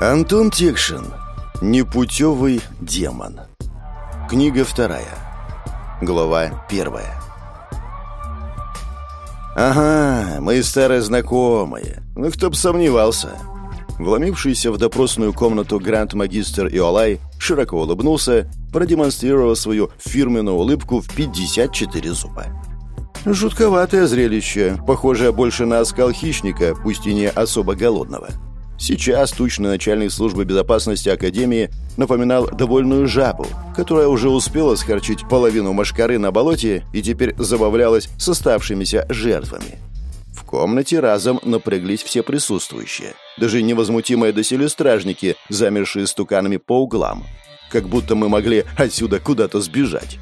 Антон Текшин. Непутевый демон. Книга вторая. Глава первая. Ага, мы старые знакомые. Ну кто бы сомневался. Вломившийся в допросную комнату гранд-магистр Иолай широко улыбнулся, продемонстрировав свою фирменную улыбку в 54 зуба. Жутковатое зрелище, похожее больше на оскал хищника, пусть и не особо голодного. Сейчас тучный начальник службы безопасности Академии напоминал довольную жабу, которая уже успела схорчить половину машкары на болоте и теперь забавлялась с оставшимися жертвами. В комнате разом напряглись все присутствующие, даже невозмутимые доселе стражники, замершие стуканами по углам, как будто мы могли отсюда куда-то сбежать.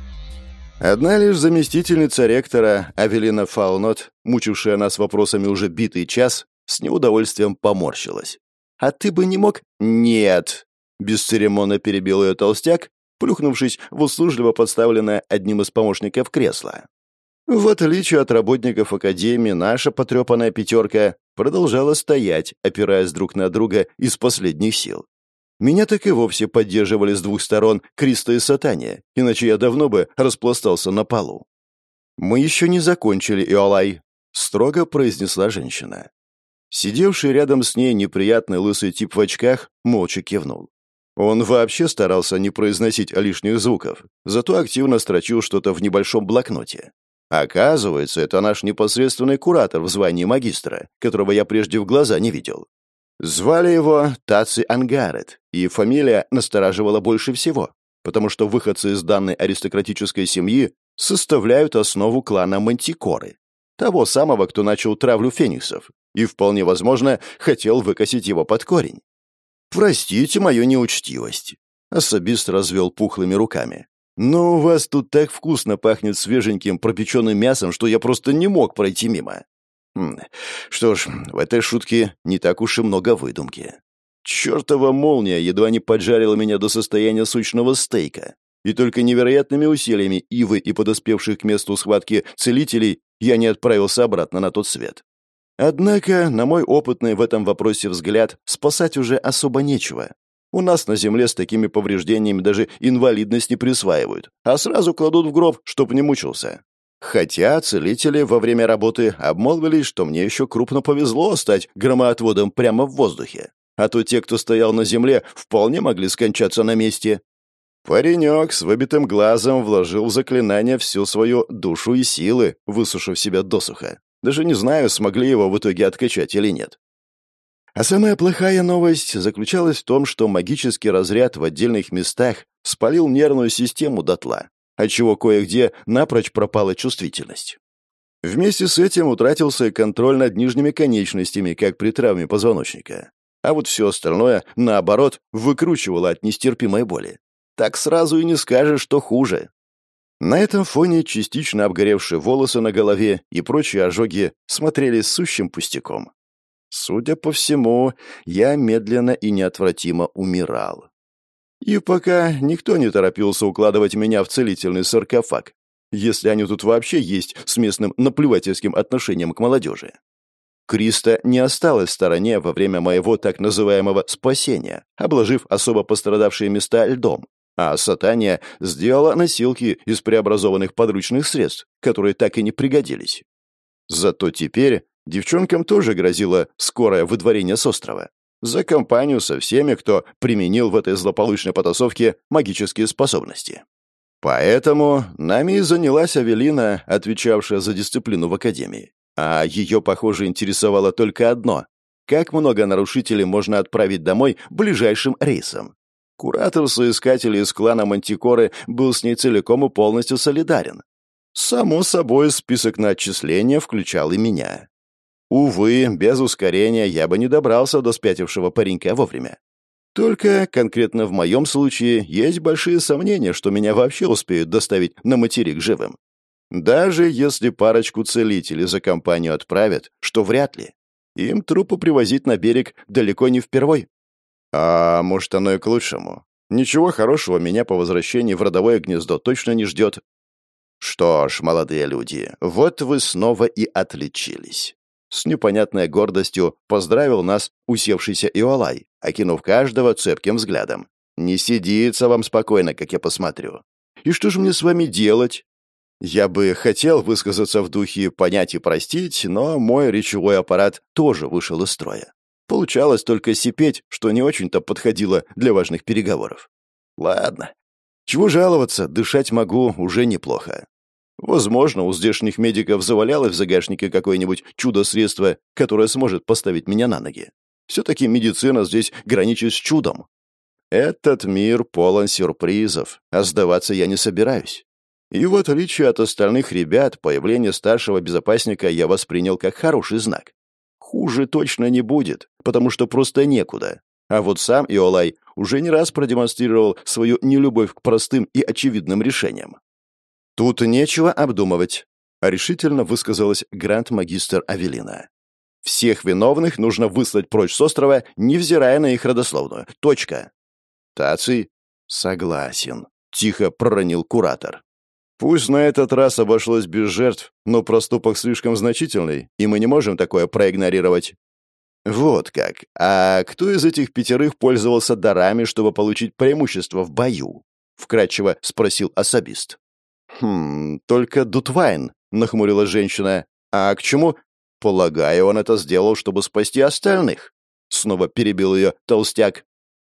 Одна лишь заместительница ректора Авелина Фаунот, мучившая нас вопросами уже битый час, с неудовольствием поморщилась. «А ты бы не мог?» «Нет!» — бесцеремонно перебил ее толстяк, плюхнувшись в услужливо подставленное одним из помощников кресло. В отличие от работников Академии, наша потрепанная пятерка продолжала стоять, опираясь друг на друга из последних сил. Меня так и вовсе поддерживали с двух сторон Криста и Сатания, иначе я давно бы распластался на полу. «Мы еще не закончили, Иолай», — строго произнесла женщина. Сидевший рядом с ней неприятный лысый тип в очках молча кивнул. Он вообще старался не произносить лишних звуков, зато активно строчил что-то в небольшом блокноте. Оказывается, это наш непосредственный куратор в звании магистра, которого я прежде в глаза не видел. Звали его Таци Ангарет, и фамилия настораживала больше всего, потому что выходцы из данной аристократической семьи составляют основу клана Мантикоры, того самого, кто начал травлю фениксов, и, вполне возможно, хотел выкосить его под корень. «Простите мою неучтивость», — особист развел пухлыми руками. «Но у вас тут так вкусно пахнет свеженьким пропеченным мясом, что я просто не мог пройти мимо». Хм, что ж, в этой шутке не так уж и много выдумки. Чёртова молния едва не поджарила меня до состояния сущного стейка. И только невероятными усилиями Ивы и подоспевших к месту схватки целителей я не отправился обратно на тот свет. Однако, на мой опытный в этом вопросе взгляд, спасать уже особо нечего. У нас на земле с такими повреждениями даже инвалидность не присваивают, а сразу кладут в гроб, чтоб не мучился. Хотя целители во время работы обмолвились, что мне еще крупно повезло стать громоотводом прямо в воздухе. А то те, кто стоял на земле, вполне могли скончаться на месте. Паренек с выбитым глазом вложил в заклинание всю свою душу и силы, высушив себя досуха. Даже не знаю, смогли его в итоге откачать или нет. А самая плохая новость заключалась в том, что магический разряд в отдельных местах спалил нервную систему дотла, отчего кое-где напрочь пропала чувствительность. Вместе с этим утратился и контроль над нижними конечностями, как при травме позвоночника. А вот все остальное, наоборот, выкручивало от нестерпимой боли. Так сразу и не скажешь, что хуже. На этом фоне частично обгоревшие волосы на голове и прочие ожоги смотрели сущим пустяком. Судя по всему, я медленно и неотвратимо умирал. И пока никто не торопился укладывать меня в целительный саркофаг, если они тут вообще есть с местным наплевательским отношением к молодежи. Криста не осталась в стороне во время моего так называемого «спасения», обложив особо пострадавшие места льдом, а Сатания сделала носилки из преобразованных подручных средств, которые так и не пригодились. Зато теперь девчонкам тоже грозило скорое выдворение с острова. За компанию со всеми, кто применил в этой злополучной потасовке магические способности. Поэтому нами занялась Авелина, отвечавшая за дисциплину в Академии. А ее, похоже, интересовало только одно — как много нарушителей можно отправить домой ближайшим рейсом. Куратор соискателей из клана Мантикоры был с ней целиком и полностью солидарен. Само собой, список на отчисление включал и меня. Увы, без ускорения я бы не добрался до спятившего паренька вовремя. Только конкретно в моем случае есть большие сомнения, что меня вообще успеют доставить на материк живым. Даже если парочку целителей за компанию отправят, что вряд ли. Им трупы привозить на берег далеко не впервой. А может, оно и к лучшему. Ничего хорошего меня по возвращении в родовое гнездо точно не ждет. Что ж, молодые люди, вот вы снова и отличились. С непонятной гордостью поздравил нас усевшийся Иолай, окинув каждого цепким взглядом. «Не сидится вам спокойно, как я посмотрю. И что же мне с вами делать?» Я бы хотел высказаться в духе «понять и простить», но мой речевой аппарат тоже вышел из строя. Получалось только сипеть, что не очень-то подходило для важных переговоров. Ладно. Чего жаловаться, дышать могу уже неплохо. Возможно, у здешних медиков завалялось в загашнике какое-нибудь чудо-средство, которое сможет поставить меня на ноги. Все-таки медицина здесь граничит с чудом. Этот мир полон сюрпризов, а сдаваться я не собираюсь. И в отличие от остальных ребят, появление старшего безопасника я воспринял как хороший знак. Хуже точно не будет, потому что просто некуда. А вот сам Иолай уже не раз продемонстрировал свою нелюбовь к простым и очевидным решениям. «Тут нечего обдумывать», — решительно высказалась гранд-магистр Авелина. «Всех виновных нужно выслать прочь с острова, невзирая на их родословную. Точка». «Таций?» «Согласен», — тихо проронил куратор. «Пусть на этот раз обошлось без жертв, но проступок слишком значительный, и мы не можем такое проигнорировать». «Вот как. А кто из этих пятерых пользовался дарами, чтобы получить преимущество в бою?» — вкратчиво спросил особист. «Хм, только Дутвайн», — нахмурила женщина. «А к чему?» «Полагаю, он это сделал, чтобы спасти остальных», — снова перебил ее толстяк.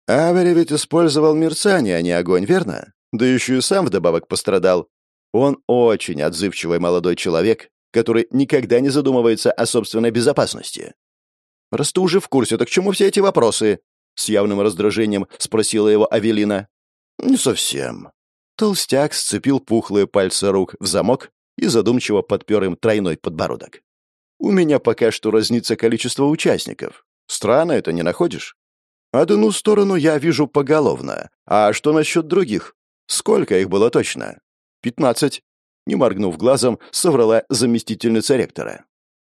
«Авери ведь использовал мерцание, а не огонь, верно? Да еще и сам вдобавок пострадал. Он очень отзывчивый молодой человек, который никогда не задумывается о собственной безопасности». «Раз ты уже в курсе, так к чему все эти вопросы?» С явным раздражением спросила его Авелина. «Не совсем. Толстяк сцепил пухлые пальцы рук в замок и задумчиво подпер им тройной подбородок. «У меня пока что разнится количество участников. Странно это, не находишь? Одну сторону я вижу поголовно. А что насчет других? Сколько их было точно? Пятнадцать. Не моргнув глазом, соврала заместительница ректора.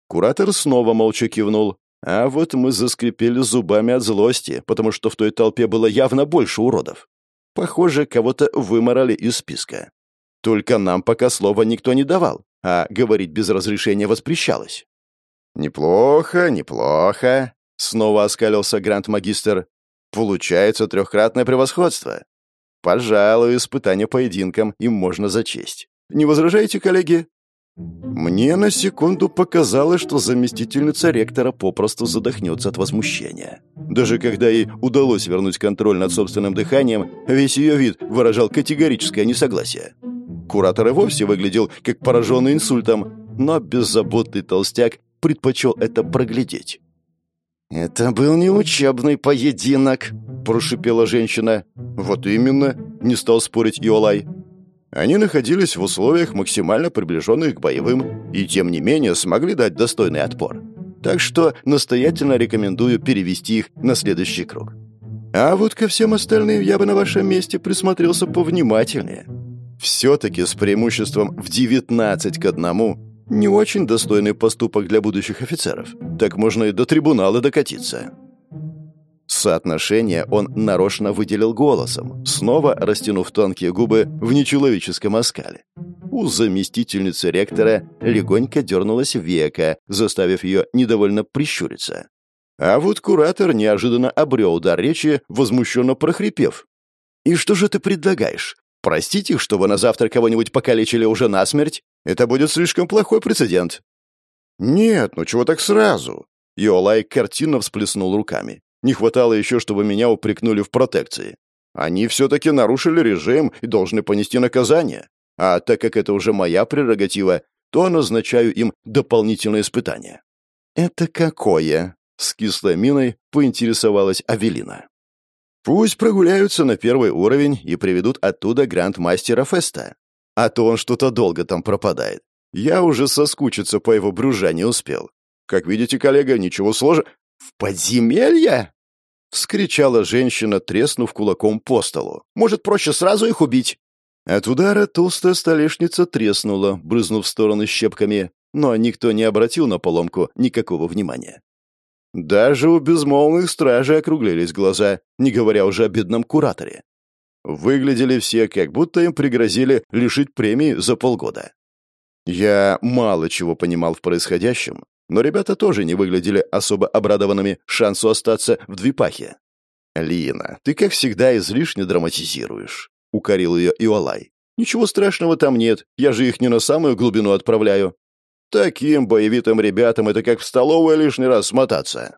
Куратор снова молча кивнул. А вот мы заскрипели зубами от злости, потому что в той толпе было явно больше уродов. Похоже, кого-то выморали из списка. Только нам пока слова никто не давал, а говорить без разрешения воспрещалось. «Неплохо, неплохо», — снова оскалился гранд-магистр. «Получается трехкратное превосходство. Пожалуй, испытание поединком им можно зачесть. Не возражаете, коллеги?» Мне на секунду показалось, что заместительница ректора попросту задохнется от возмущения. Даже когда ей удалось вернуть контроль над собственным дыханием, весь ее вид выражал категорическое несогласие. Куратор и вовсе выглядел как пораженный инсультом, но беззаботный толстяк предпочел это проглядеть. «Это был не учебный поединок», – прошипела женщина. «Вот именно», – не стал спорить Иолай. Они находились в условиях, максимально приближенных к боевым, и тем не менее смогли дать достойный отпор. Так что настоятельно рекомендую перевести их на следующий круг. А вот ко всем остальным я бы на вашем месте присмотрелся повнимательнее. Все-таки с преимуществом в 19 к 1 не очень достойный поступок для будущих офицеров. Так можно и до трибунала докатиться. Соотношение он нарочно выделил голосом, снова растянув тонкие губы в нечеловеческом оскале. У заместительницы ректора легонько дернулась века, заставив ее недовольно прищуриться. А вот куратор неожиданно обрел дар речи, возмущенно прохрипев. «И что же ты предлагаешь? Простить их, чтобы на завтра кого-нибудь покалечили уже насмерть? Это будет слишком плохой прецедент». «Нет, ну чего так сразу?» Йолай картинно всплеснул руками. Не хватало еще, чтобы меня упрекнули в протекции. Они все-таки нарушили режим и должны понести наказание. А так как это уже моя прерогатива, то назначаю им дополнительное испытание». «Это какое?» — с кислой миной поинтересовалась Авелина. «Пусть прогуляются на первый уровень и приведут оттуда гранд-мастера Феста. А то он что-то долго там пропадает. Я уже соскучиться по его брюжанию успел. Как видите, коллега, ничего сложного. «В подземелье?» — вскричала женщина, треснув кулаком по столу. «Может, проще сразу их убить?» От удара толстая столешница треснула, брызнув в стороны щепками, но никто не обратил на поломку никакого внимания. Даже у безмолвных стражей округлились глаза, не говоря уже о бедном кураторе. Выглядели все, как будто им пригрозили лишить премии за полгода. Я мало чего понимал в происходящем, Но ребята тоже не выглядели особо обрадованными шансу остаться в Двипахе. «Лина, ты, как всегда, излишне драматизируешь», — укорил ее Иолай. «Ничего страшного там нет, я же их не на самую глубину отправляю. Таким боевитым ребятам это как в столовую лишний раз смотаться».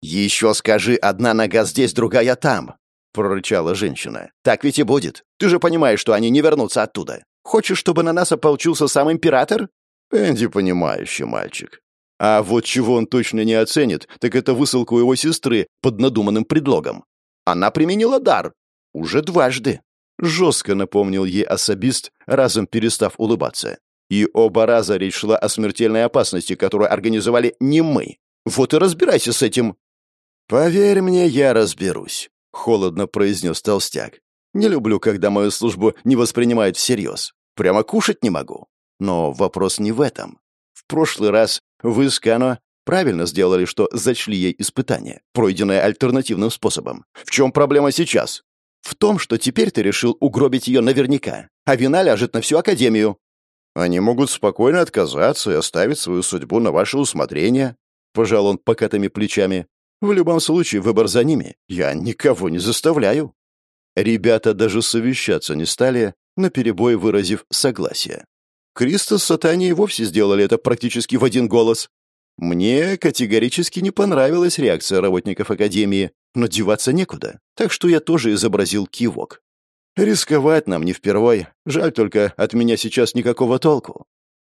«Еще скажи, одна нога здесь, другая там», — прорычала женщина. «Так ведь и будет. Ты же понимаешь, что они не вернутся оттуда. Хочешь, чтобы на нас ополчился сам император?» Энди понимающий мальчик. А вот чего он точно не оценит, так это высылку его сестры под надуманным предлогом. Она применила дар. Уже дважды. Жестко напомнил ей особист, разом перестав улыбаться. И оба раза речь шла о смертельной опасности, которую организовали не мы. Вот и разбирайся с этим. «Поверь мне, я разберусь», — холодно произнес толстяк. «Не люблю, когда мою службу не воспринимают всерьез. Прямо кушать не могу. Но вопрос не в этом. В прошлый раз вы с Кано правильно сделали, что зачли ей испытание, пройденное альтернативным способом. В чем проблема сейчас? В том, что теперь ты решил угробить ее наверняка, а вина ляжет на всю Академию. Они могут спокойно отказаться и оставить свою судьбу на ваше усмотрение. Пожал он покатыми плечами. В любом случае, выбор за ними. Я никого не заставляю. Ребята даже совещаться не стали, наперебой выразив согласие. Криста с Сатанией вовсе сделали это практически в один голос. Мне категорически не понравилась реакция работников Академии, но деваться некуда, так что я тоже изобразил кивок. Рисковать нам не впервой, жаль только, от меня сейчас никакого толку.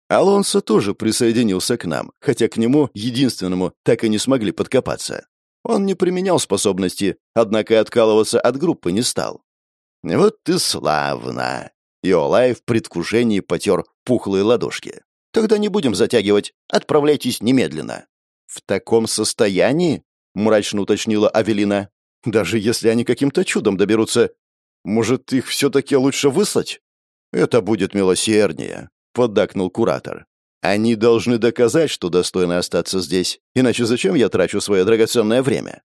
Алонсо тоже присоединился к нам, хотя к нему, единственному, так и не смогли подкопаться. Он не применял способности, однако откалываться от группы не стал. «Вот ты славно!» И Олай в предвкушении потер пухлые ладошки. «Тогда не будем затягивать. Отправляйтесь немедленно». «В таком состоянии?» — мрачно уточнила Авелина. «Даже если они каким-то чудом доберутся, может, их все-таки лучше выслать?» «Это будет милосерднее», — поддакнул куратор. «Они должны доказать, что достойны остаться здесь, иначе зачем я трачу свое драгоценное время?»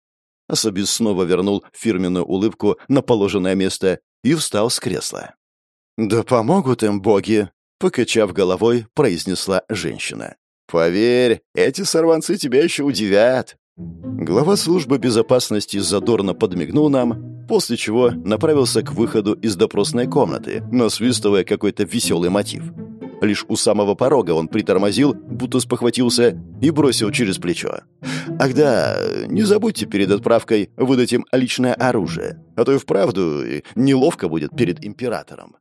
Особис снова вернул фирменную улыбку на положенное место и встал с кресла. «Да помогут им боги!» — покачав головой, произнесла женщина. «Поверь, эти сорванцы тебя еще удивят!» Глава службы безопасности задорно подмигнул нам, после чего направился к выходу из допросной комнаты, насвистывая какой-то веселый мотив. Лишь у самого порога он притормозил, будто спохватился, и бросил через плечо. «Ах да, не забудьте перед отправкой выдать им личное оружие, а то и вправду неловко будет перед императором».